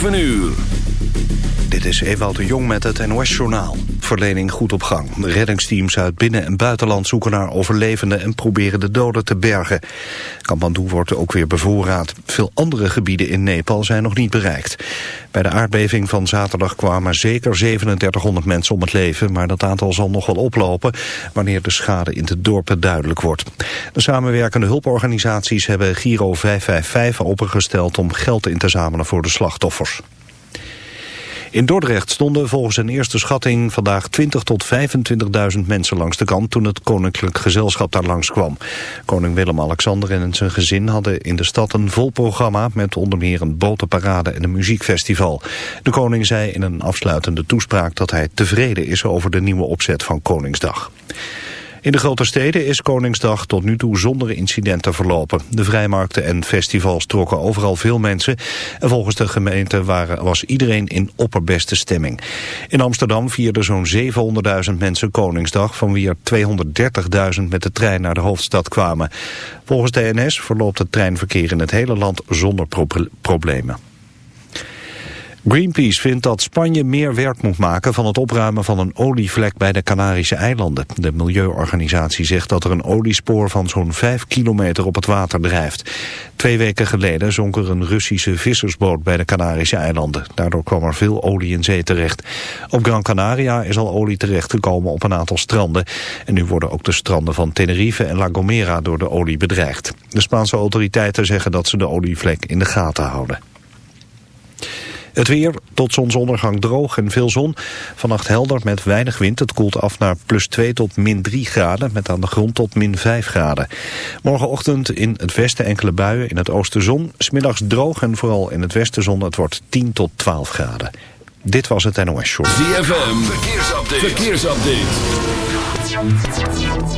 7 uur. Dit is Ewout de Jong met het NOS-journaal. Verlening goed op gang. Reddingsteams uit binnen- en buitenland zoeken naar overlevenden... en proberen de doden te bergen. Kampmandu wordt ook weer bevoorraad. Veel andere gebieden in Nepal zijn nog niet bereikt. Bij de aardbeving van zaterdag kwamen zeker 3700 mensen om het leven... maar dat aantal zal nog wel oplopen... wanneer de schade in de dorpen duidelijk wordt. De samenwerkende hulporganisaties hebben Giro 555 opengesteld... om geld in te zamelen voor de slachtoffers. In Dordrecht stonden volgens een eerste schatting vandaag 20.000 tot 25.000 mensen langs de kant toen het koninklijk gezelschap daar langskwam. Koning Willem-Alexander en zijn gezin hadden in de stad een vol programma met onder meer een botenparade en een muziekfestival. De koning zei in een afsluitende toespraak dat hij tevreden is over de nieuwe opzet van Koningsdag. In de grote steden is Koningsdag tot nu toe zonder incidenten verlopen. De vrijmarkten en festivals trokken overal veel mensen. En volgens de gemeente waren, was iedereen in opperbeste stemming. In Amsterdam vierden zo'n 700.000 mensen Koningsdag... van wie er 230.000 met de trein naar de hoofdstad kwamen. Volgens de NS verloopt het treinverkeer in het hele land zonder problemen. Greenpeace vindt dat Spanje meer werk moet maken van het opruimen van een olievlek bij de Canarische eilanden. De milieuorganisatie zegt dat er een oliespoor van zo'n 5 kilometer op het water drijft. Twee weken geleden zonk er een Russische vissersboot bij de Canarische eilanden. Daardoor kwam er veel olie in zee terecht. Op Gran Canaria is al olie terechtgekomen op een aantal stranden. En nu worden ook de stranden van Tenerife en La Gomera door de olie bedreigd. De Spaanse autoriteiten zeggen dat ze de olievlek in de gaten houden. Het weer, tot zonsondergang droog en veel zon. Vannacht helder met weinig wind. Het koelt af naar plus 2 tot min 3 graden. Met aan de grond tot min 5 graden. Morgenochtend in het westen enkele buien. In het oosten zon. Smiddags droog en vooral in het westen zon. Het wordt 10 tot 12 graden. Dit was het NOS Show. ZFM, verkeersupdate. verkeersupdate.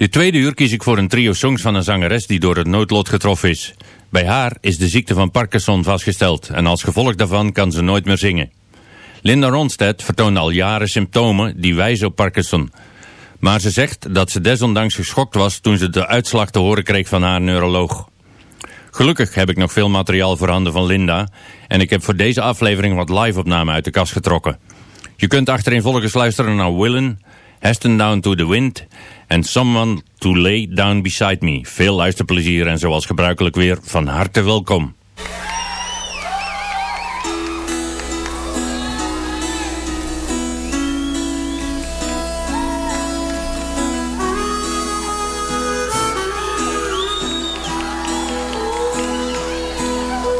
Dit tweede uur kies ik voor een trio songs van een zangeres die door het noodlot getroffen is. Bij haar is de ziekte van Parkinson vastgesteld en als gevolg daarvan kan ze nooit meer zingen. Linda Ronstadt vertoonde al jaren symptomen die wijzen op Parkinson. Maar ze zegt dat ze desondanks geschokt was toen ze de uitslag te horen kreeg van haar neuroloog. Gelukkig heb ik nog veel materiaal voorhanden van Linda en ik heb voor deze aflevering wat live-opnamen uit de kast getrokken. Je kunt achtereenvolgens luisteren naar Willen, Heston Down to the Wind en Someone to Lay Down Beside Me. Veel luisterplezier en zoals gebruikelijk weer van harte welkom.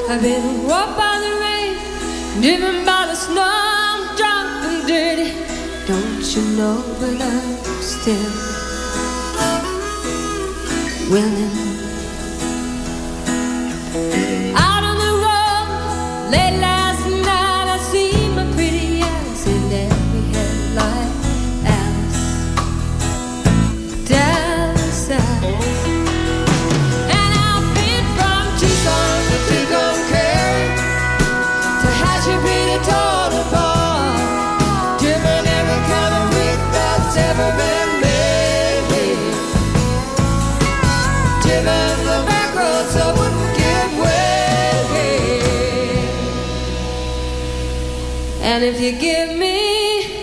I've been walked by the rain, driven by the snow, I'm drunk and dirty. Don't you know, but I'm still willing. Out on the road, late night. And if you give me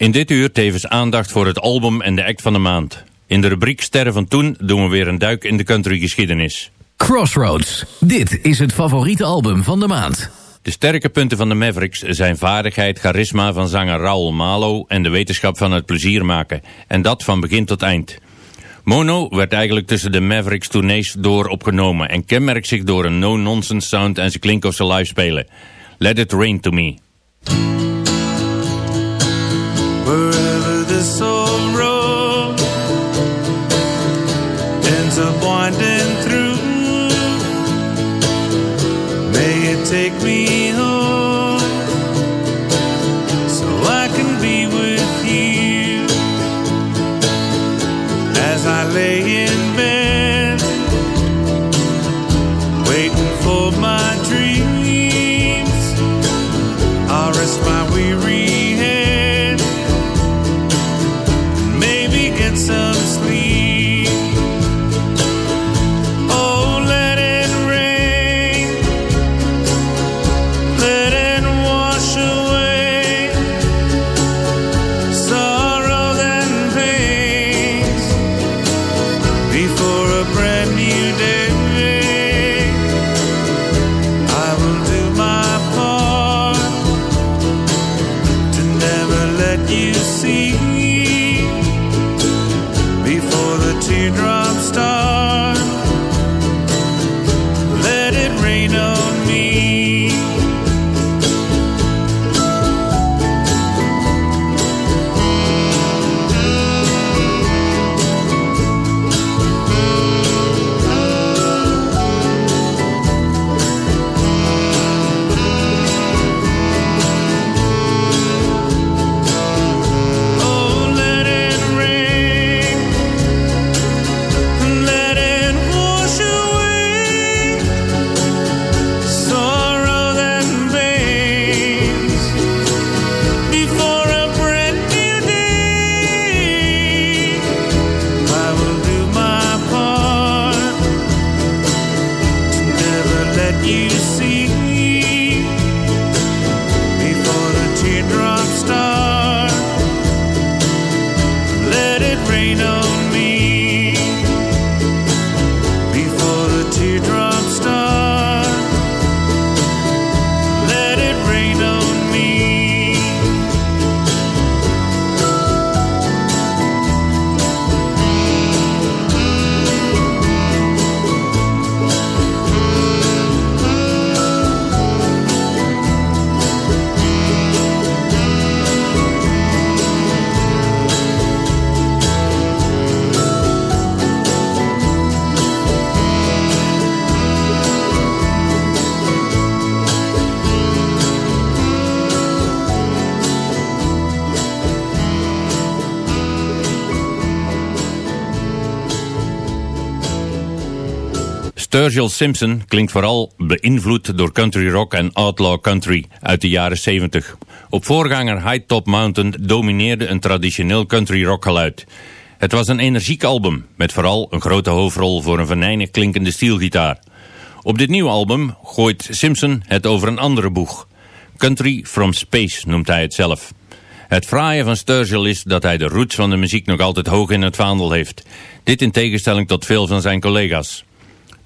In dit uur tevens aandacht voor het album en de act van de maand. In de rubriek Sterren van Toen doen we weer een duik in de countrygeschiedenis. Crossroads. Dit is het favoriete album van de maand. De sterke punten van de Mavericks zijn vaardigheid, charisma van zanger Raul Malo en de wetenschap van het plezier maken. En dat van begin tot eind. Mono werd eigenlijk tussen de Mavericks tournees door opgenomen en kenmerkt zich door een no-nonsense sound en ze klinken of ze live spelen. Let It Rain To Me. Wherever Sturgill Simpson klinkt vooral beïnvloed door country rock en outlaw country uit de jaren 70. Op voorganger High Top Mountain domineerde een traditioneel country rock geluid. Het was een energiek album, met vooral een grote hoofdrol voor een venijnig klinkende steelgitaar. Op dit nieuwe album gooit Simpson het over een andere boeg. Country from Space noemt hij het zelf. Het fraaie van Sturgill is dat hij de roots van de muziek nog altijd hoog in het vaandel heeft. Dit in tegenstelling tot veel van zijn collega's.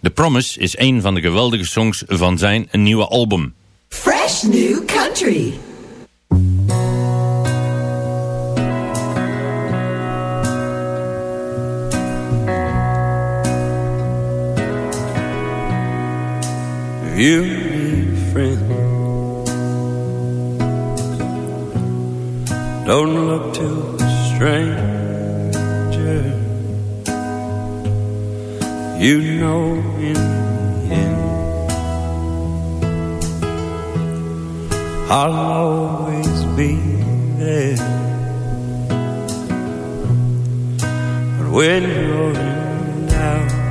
The Promise is een van de geweldige songs van zijn nieuwe album. Fresh new country. You need friends. Don't look to a stranger. You know in end, I'll always be there. But when you're in doubt.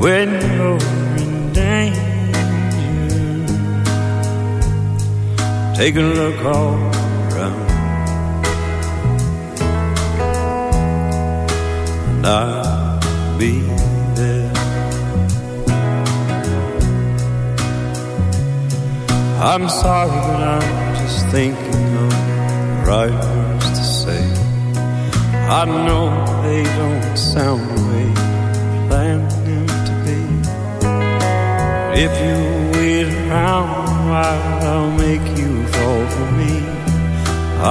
when you're in danger. Take a look all I'll be there. I'm sorry, but I'm just thinking of the right words to say. I know they don't sound the way you planned them to be. If you wait around while, I'll make you fall for me.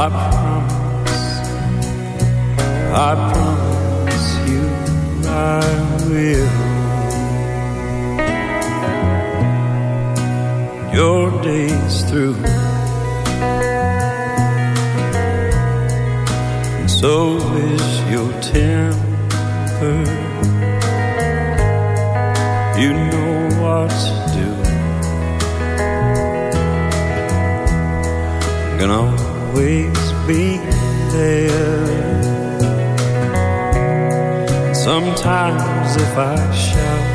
I promise, I promise I will. Your day's through. And so is your temper. You know what to do. Gonna always be there. Sometimes if I shout,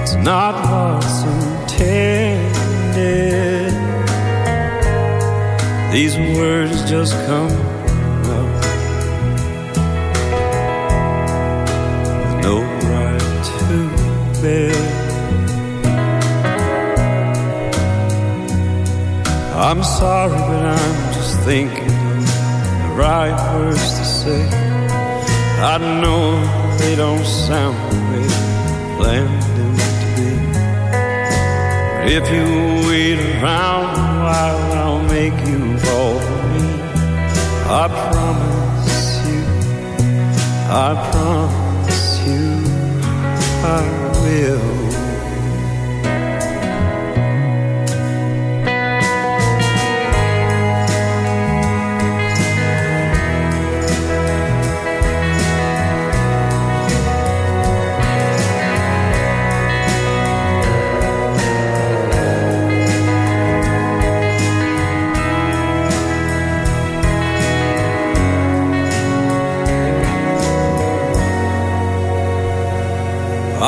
it's not what's intended. These words just come out with no right to bear. I'm sorry, but I'm just thinking right words to say. I know they don't sound the way planned them to be. But if you wait around a while, I'll make you fall for me. I promise you, I promise you, I will.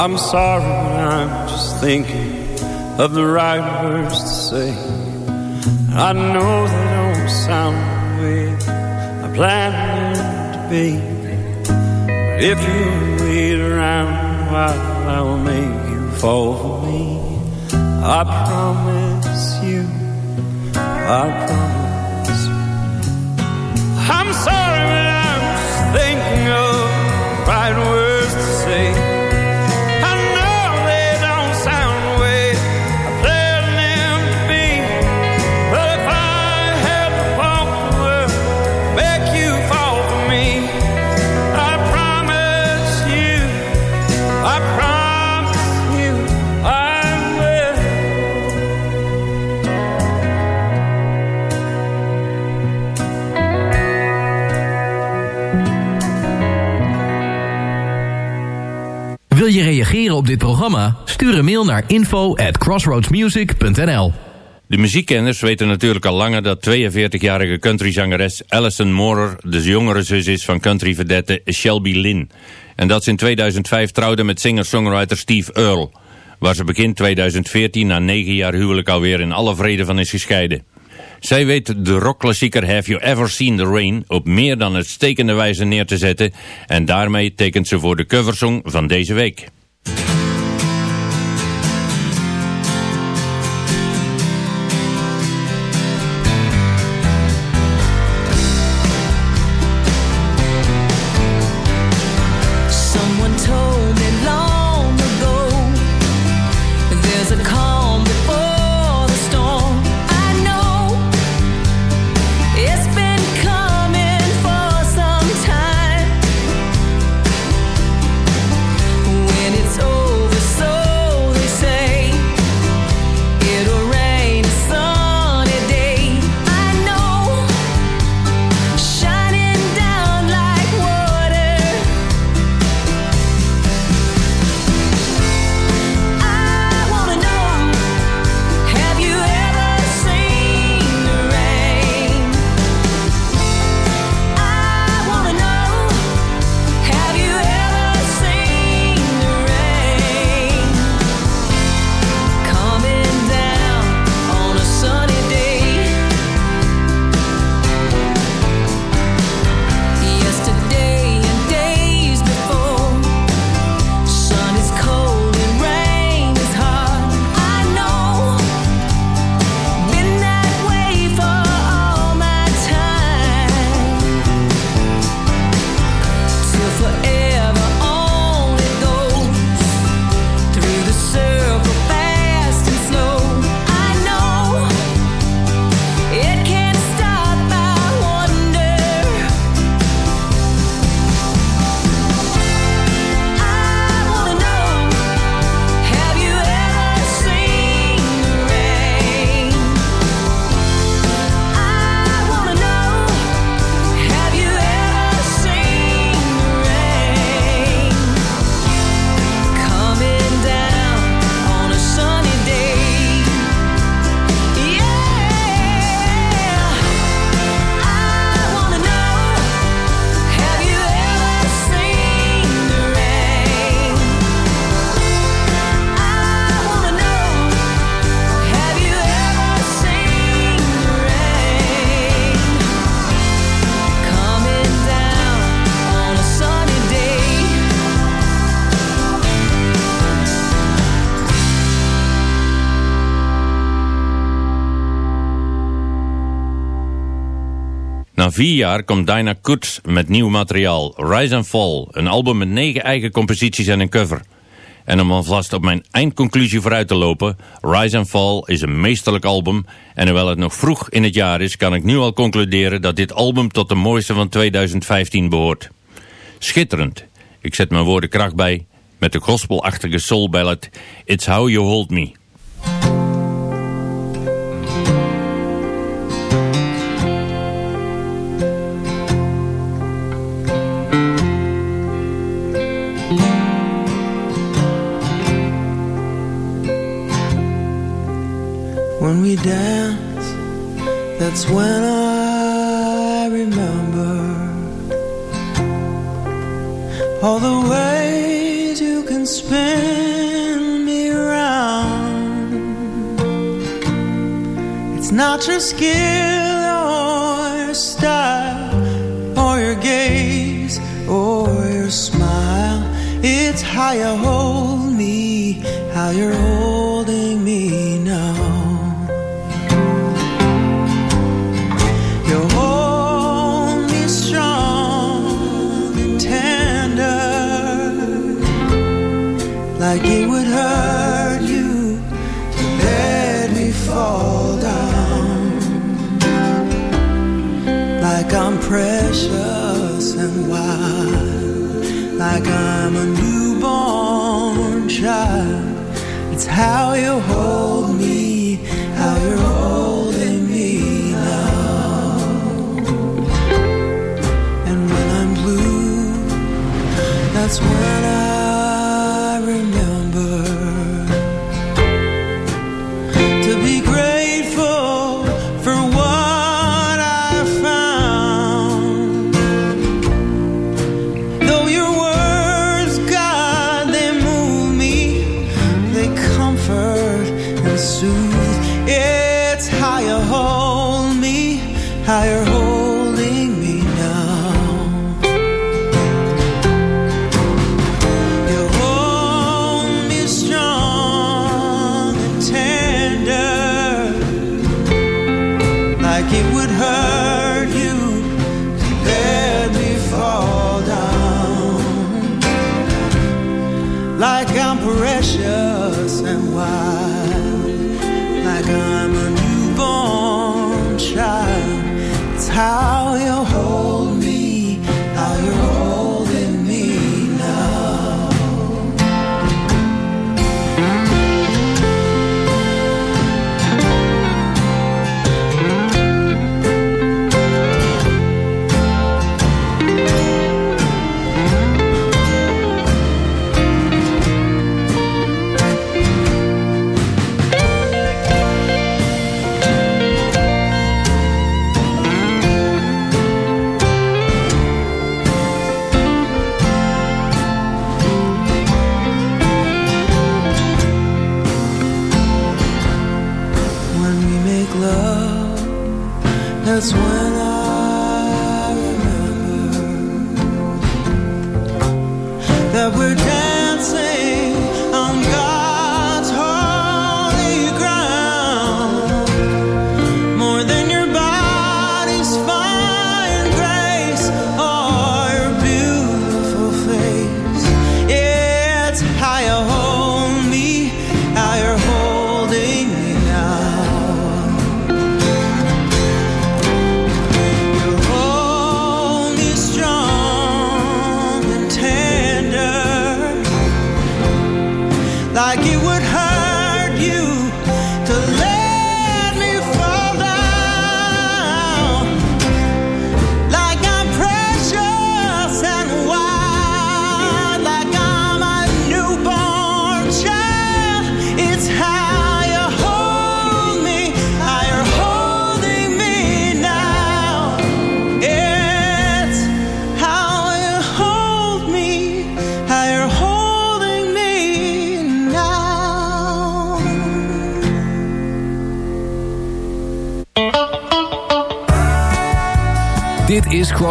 I'm sorry, I'm just thinking of the right words to say. I know they don't sound the way I planned them to be. But if you wait around while, I'll make you fall for me. I promise you, I promise. I'm sorry, but I'm just thinking of op dit programma? Stuur een mail naar info at crossroadsmusic.nl De muziekkenners weten natuurlijk al langer dat 42-jarige countryzangeres Alison Moorer de jongere zus is van countryverdette Shelby Lynn. En dat ze in 2005 trouwde met singer-songwriter Steve Earle, waar ze begin 2014 na negen jaar huwelijk alweer in alle vrede van is gescheiden. Zij weet de rockklassieker Have You Ever Seen the Rain op meer dan uitstekende wijze neer te zetten en daarmee tekent ze voor de coversong van deze week. Vier jaar komt Dinah Kutz met nieuw materiaal, Rise and Fall. Een album met negen eigen composities en een cover. En om alvast op mijn eindconclusie vooruit te lopen, Rise and Fall is een meesterlijk album. En hoewel het nog vroeg in het jaar is, kan ik nu al concluderen dat dit album tot de mooiste van 2015 behoort. Schitterend. Ik zet mijn woorden kracht bij met de gospelachtige soul ballad It's How You Hold Me. When we dance, that's when I remember all the ways you can spin me around. It's not your skill or your style or your gaze or your smile. It's how you hold me, how you're holding me how you hold me, how you're holding me now. And when I'm blue, that's when we're dancing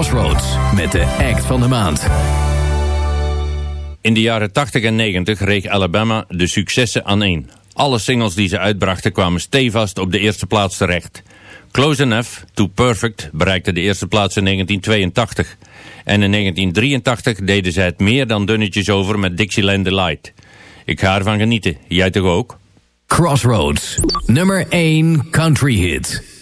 Crossroads met de act van de maand. In de jaren 80 en 90 reeg Alabama de successen aan één. Alle singles die ze uitbrachten kwamen stevast op de eerste plaats terecht. Close Enough to Perfect bereikte de eerste plaats in 1982. En in 1983 deden zij het meer dan dunnetjes over met Dixieland Delight. Ik ga ervan genieten. Jij toch ook? Crossroads, nummer 1 country hit.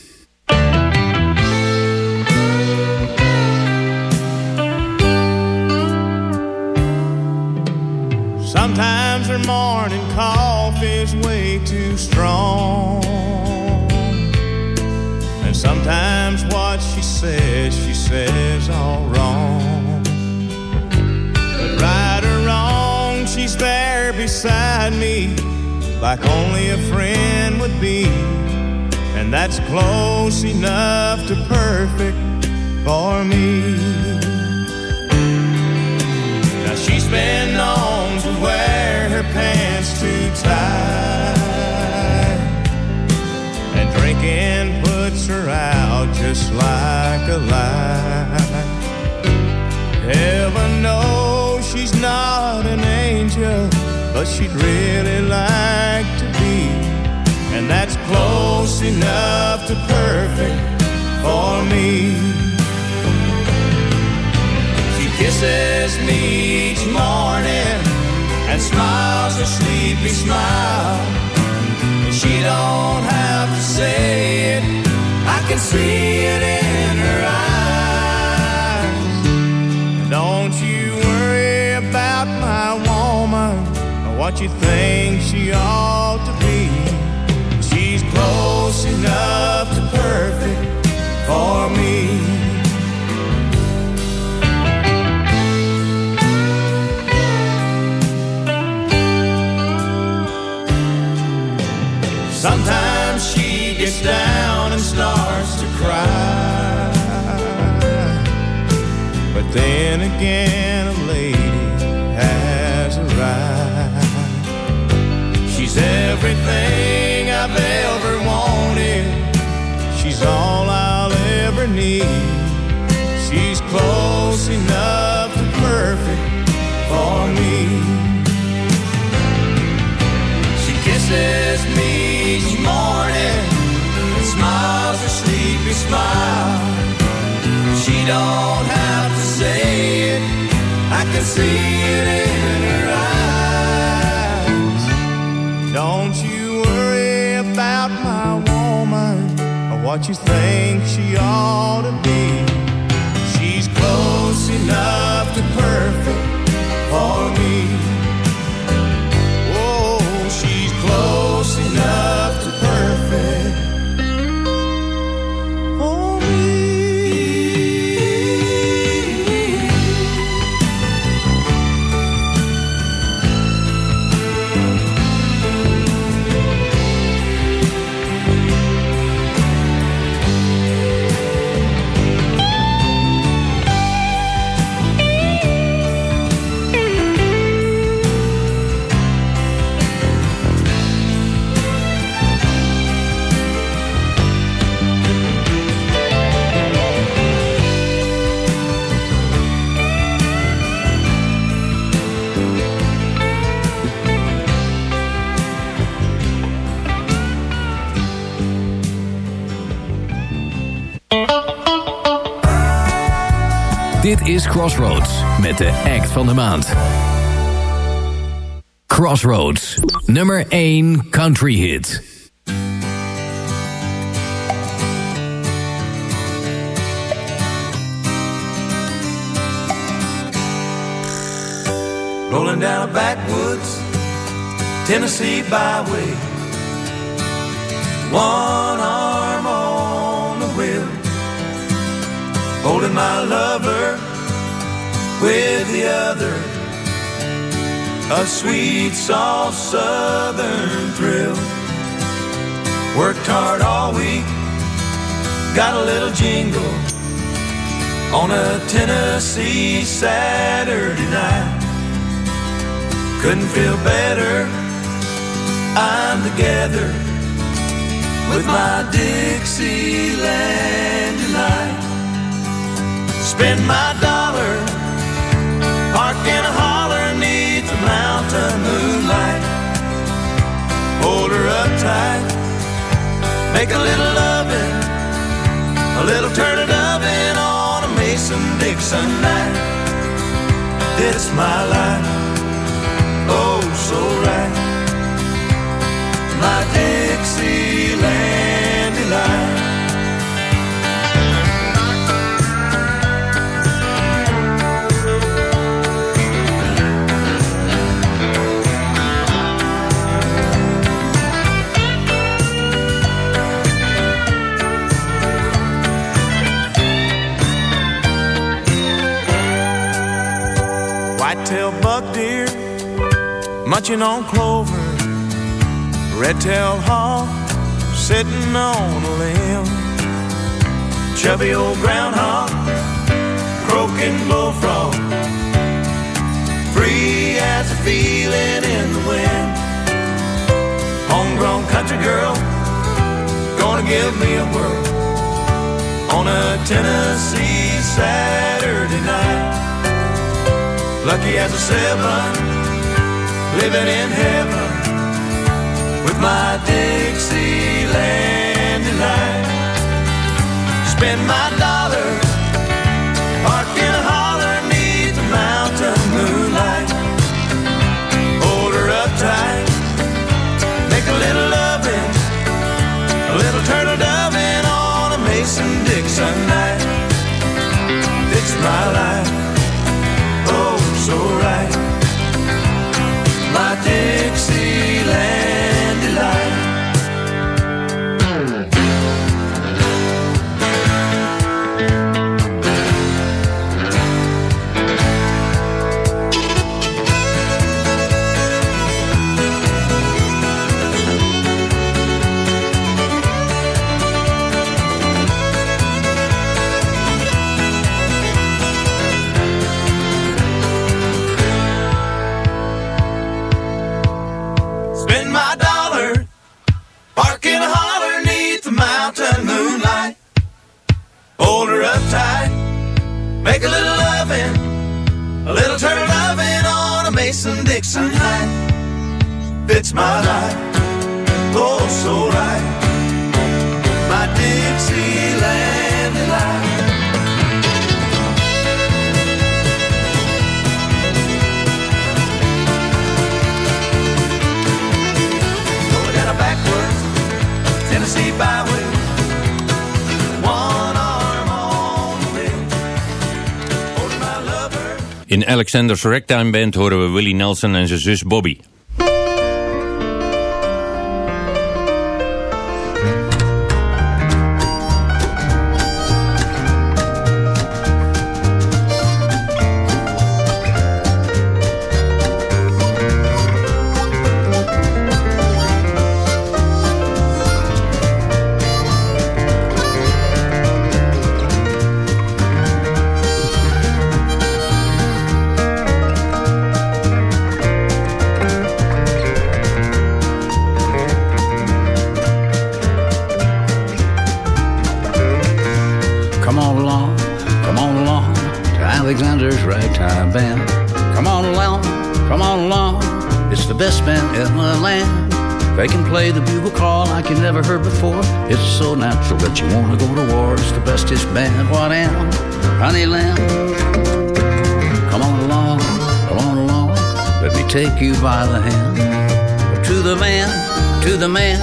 Sometimes her morning coffee's way too strong. And sometimes what she says, she says all wrong. But right or wrong, she's there beside me, like only a friend would be. And that's close enough to perfect for me. Now she's been known wear her pants too tight. And drinking puts her out just like a light. Heaven knows she's not an angel, but she'd really like to be. And that's close enough to perfect for me. She kisses me each morning smiles a sleepy smile. She don't have to say it, I can see it in her eyes. Don't you worry about my woman or what you think she ought to be. She's close enough to perfect for me. Then again, a lady has arrived. She's everything I've ever wanted. She's all I'll ever need. She's close enough to perfect for me. She kisses me each morning and smiles a sleepy smile. She don't have what you worry about my woman I watch you think she ought to be. Is Crossroads met de act van de maand. Crossroads, nummer 1 country hit. Rolling down a backwoods Tennessee byway. One arm on the wheel, holding my lover with the other. A sweet, soft southern thrill. Worked hard all week, got a little jingle on a Tennessee Saturday night. Couldn't feel better. I'm together with my Dixieland tonight. Spend my dollar, in a holler neath the mountain moonlight. Hold her up tight, make a little loving A little turtle doving on a Mason Dixon night. It's my life, oh so right. My Dixieland munching on clover. Red-tailed hawk sitting on a limb. Chubby old groundhog croaking bullfrog. Free as a feeling in the wind. Homegrown country girl gonna give me a whirl on a Tennessee Saturday night. Lucky as a seven, living in heaven with my Dixieland delight. Spend my In Alexander's Ragtime Band horen we Willie Nelson en zijn zus Bobby. Take you by the hand. To the man, to the man,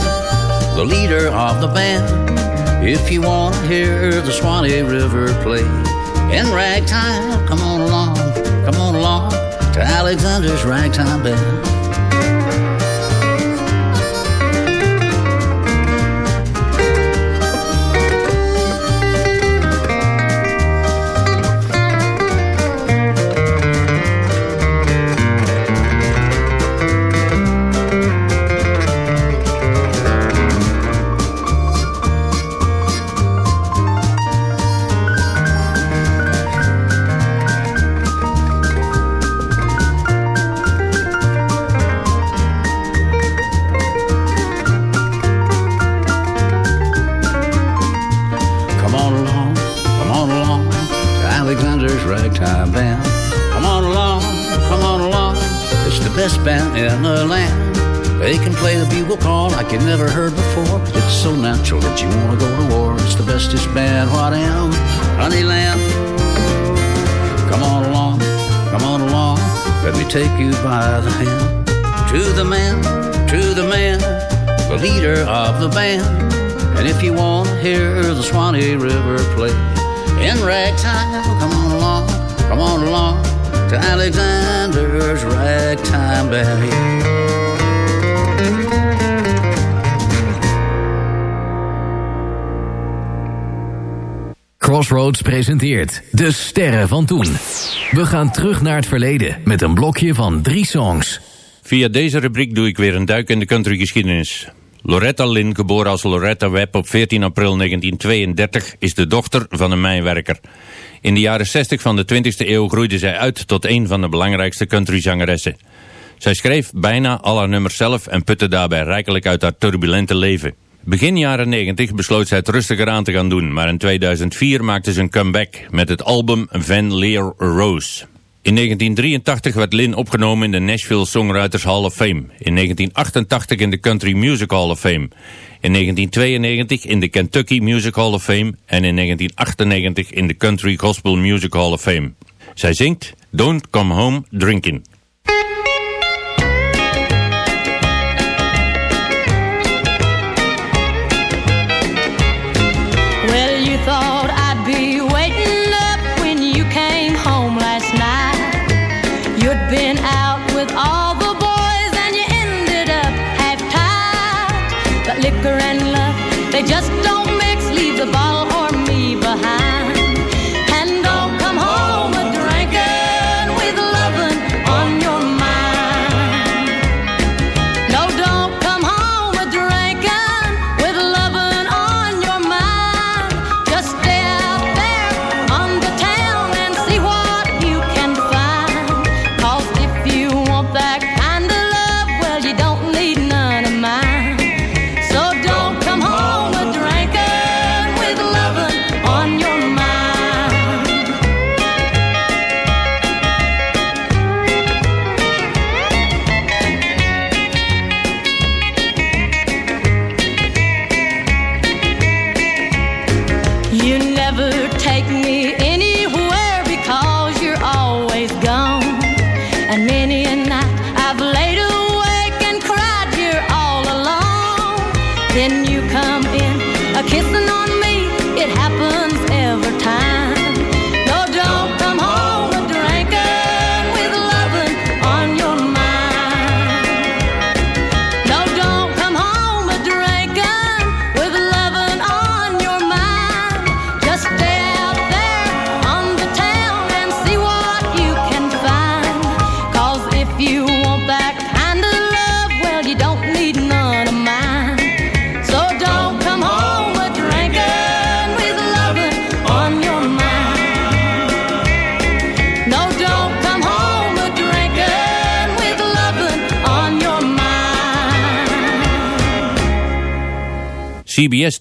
the leader of the band. If you want to hear the Swanee River play in ragtime, come on along, come on along to Alexander's Ragtime Band. Best band in the land. They can play the bugle call like you never heard before. It's so natural that you want to go to war. It's the bestest band, what am? Honeyland. Come on along, come on along. Let me take you by the hand. To the man, to the man, the leader of the band. And if you want to hear the Swanee River play in ragtime, come on along, come on along to Alexander's Ragtime Band. Crossroads presenteert De Sterren van Toen. We gaan terug naar het verleden met een blokje van drie songs. Via deze rubriek doe ik weer een duik in de countrygeschiedenis. Loretta Lynn, geboren als Loretta Webb op 14 april 1932, is de dochter van een mijnwerker. In de jaren 60 van de 20e eeuw groeide zij uit tot een van de belangrijkste countryzangeressen. Zij schreef bijna al haar nummers zelf en putte daarbij rijkelijk uit haar turbulente leven. Begin jaren 90 besloot zij het rustiger aan te gaan doen, maar in 2004 maakte ze een comeback met het album Van Leer Rose. In 1983 werd Lynn opgenomen in de Nashville Songwriters Hall of Fame. In 1988 in de Country Music Hall of Fame. In 1992 in de Kentucky Music Hall of Fame. En in 1998 in de Country Gospel Music Hall of Fame. Zij zingt Don't Come Home Drinking.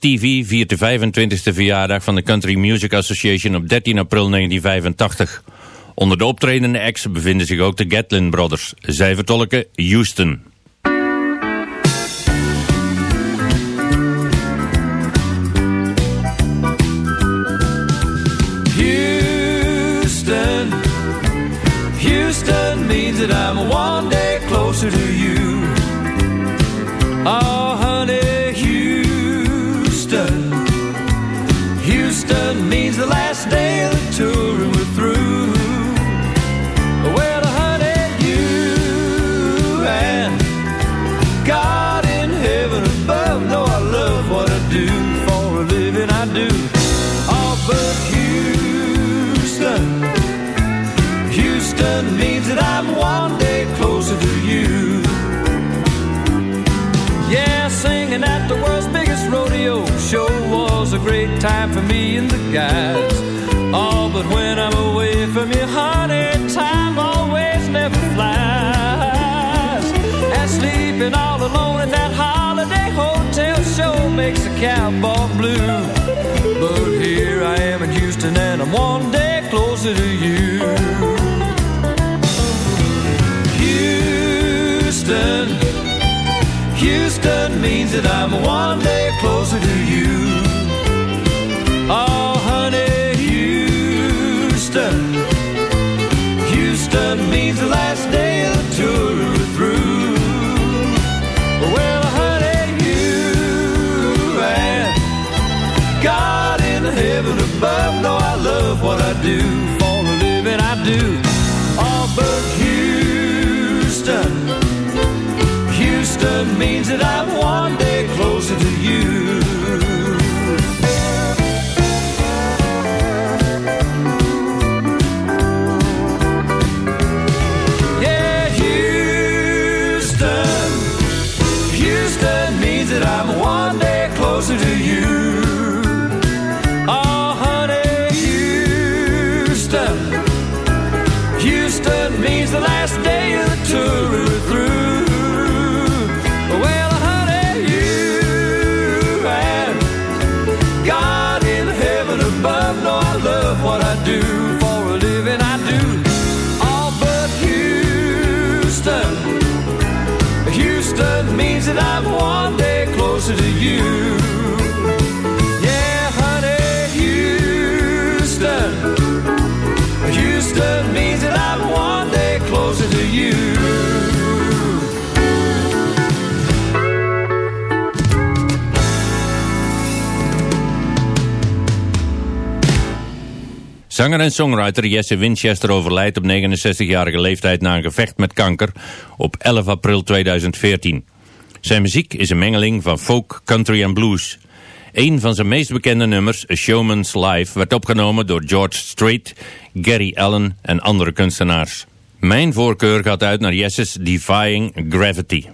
TV viert de 25e verjaardag van de Country Music Association op 13 april 1985. Onder de optredende acts bevinden zich ook de Gatlin Brothers. Zij vertolken Houston. Houston, Houston means that I'm one day closer to you. And the guys. Oh, but when I'm away from you, honey, time always never flies. And sleeping all alone at that holiday hotel show makes a cowboy blue. But here I am in Houston and I'm one day closer to you. Houston, Houston means that I'm one day closer to you. Above know I love what I do. For a living, I do. Oh, but Houston, Houston means that I'm one day closer to you. Zanger en songwriter Jesse Winchester overlijdt op 69-jarige leeftijd na een gevecht met kanker op 11 april 2014. Zijn muziek is een mengeling van folk, country en blues. Een van zijn meest bekende nummers, A Showman's Life, werd opgenomen door George Strait, Gary Allen en andere kunstenaars. Mijn voorkeur gaat uit naar Jesse's Defying Gravity.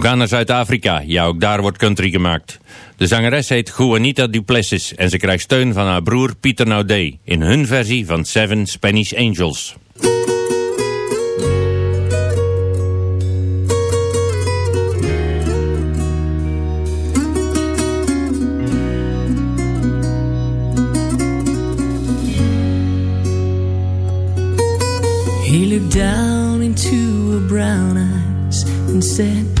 We gaan naar Zuid-Afrika. Ja, ook daar wordt country gemaakt. De zangeres heet Juanita Duplessis en ze krijgt steun van haar broer Pieter Naudé in hun versie van Seven Spanish Angels. He looked down into her brown eyes and said,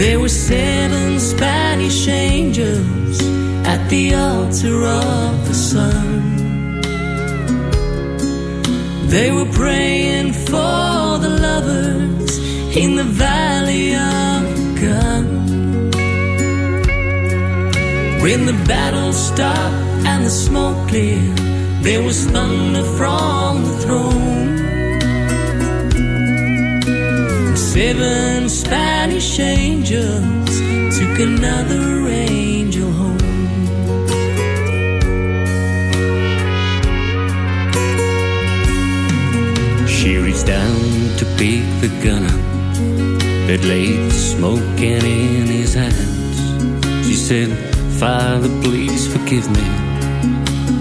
There were seven Spanish angels at the altar of the sun. They were praying for the lovers in the valley of the gun. When the battle stopped and the smoke cleared, there was thunder from the throne. Seven Spanish angels took another angel home. She reached down to pick the gun up that laid smoking in his hands. She said, Father, please forgive me.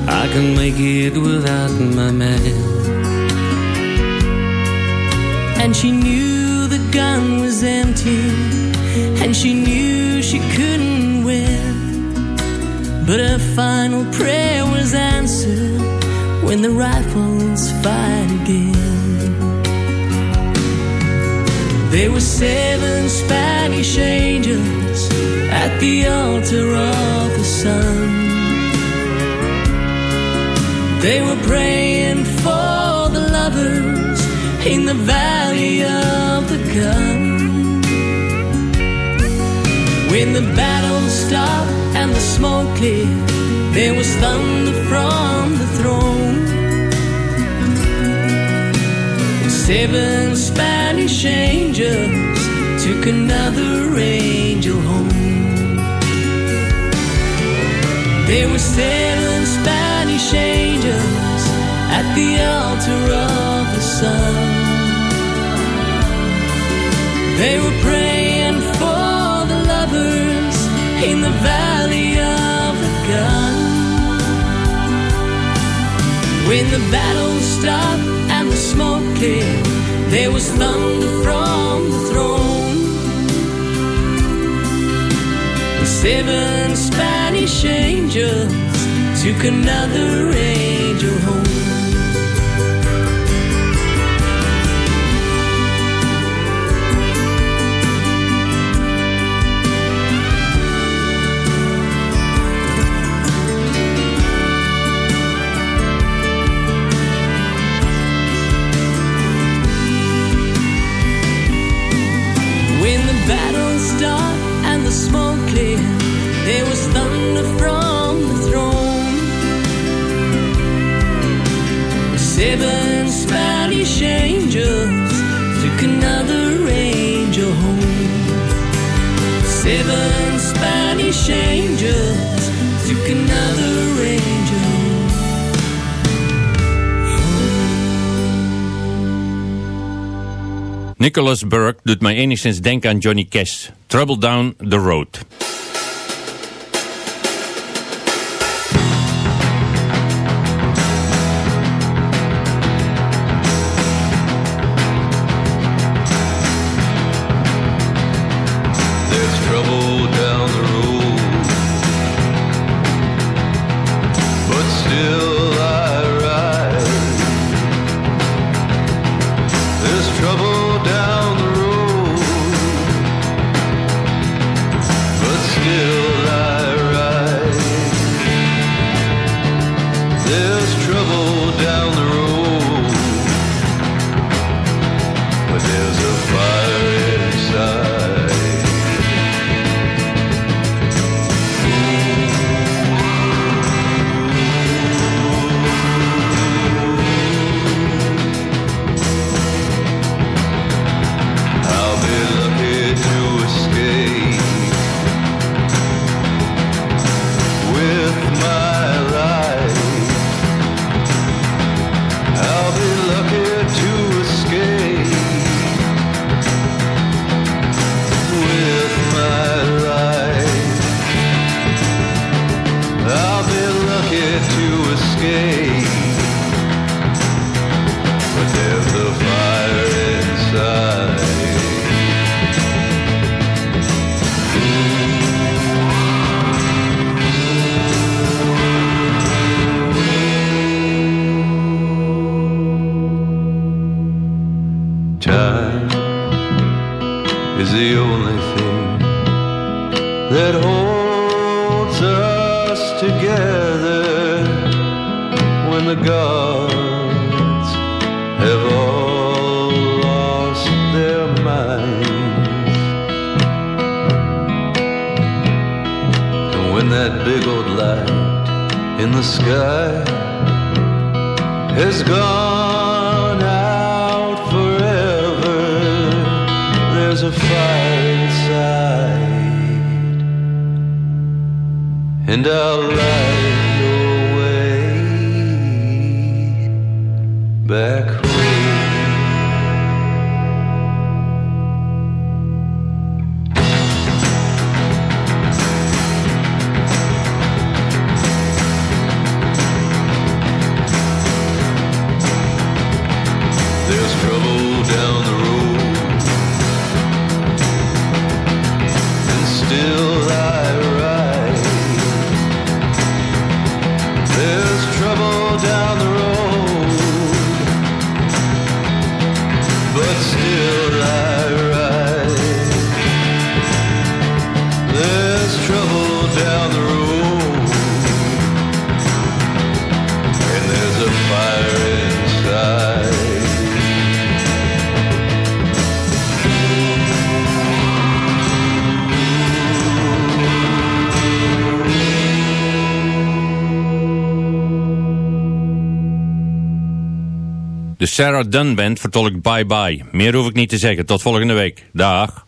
I can make it without my man. And she knew gun was empty, and she knew she couldn't win. But her final prayer was answered when the rifles fired again. There were seven Spanish angels at the altar of the sun. They were praying for in the valley of the gun. When the battle stopped and the smoke cleared, there was thunder from the throne. Seven Spanish angels took another angel home. There were seven Spanish angels at the altar of sun. They were praying for the lovers in the valley of the gun. When the battle stopped and the smoke cleared, there was thunder from the throne. The seven Spanish angels took another angel home. Nicholas Burke doet mij enigszins denken aan Johnny Cash. Trouble Down the Road. Sarah Dunn Band vertolkt Bye Bye. Meer hoef ik niet te zeggen. Tot volgende week. Dag.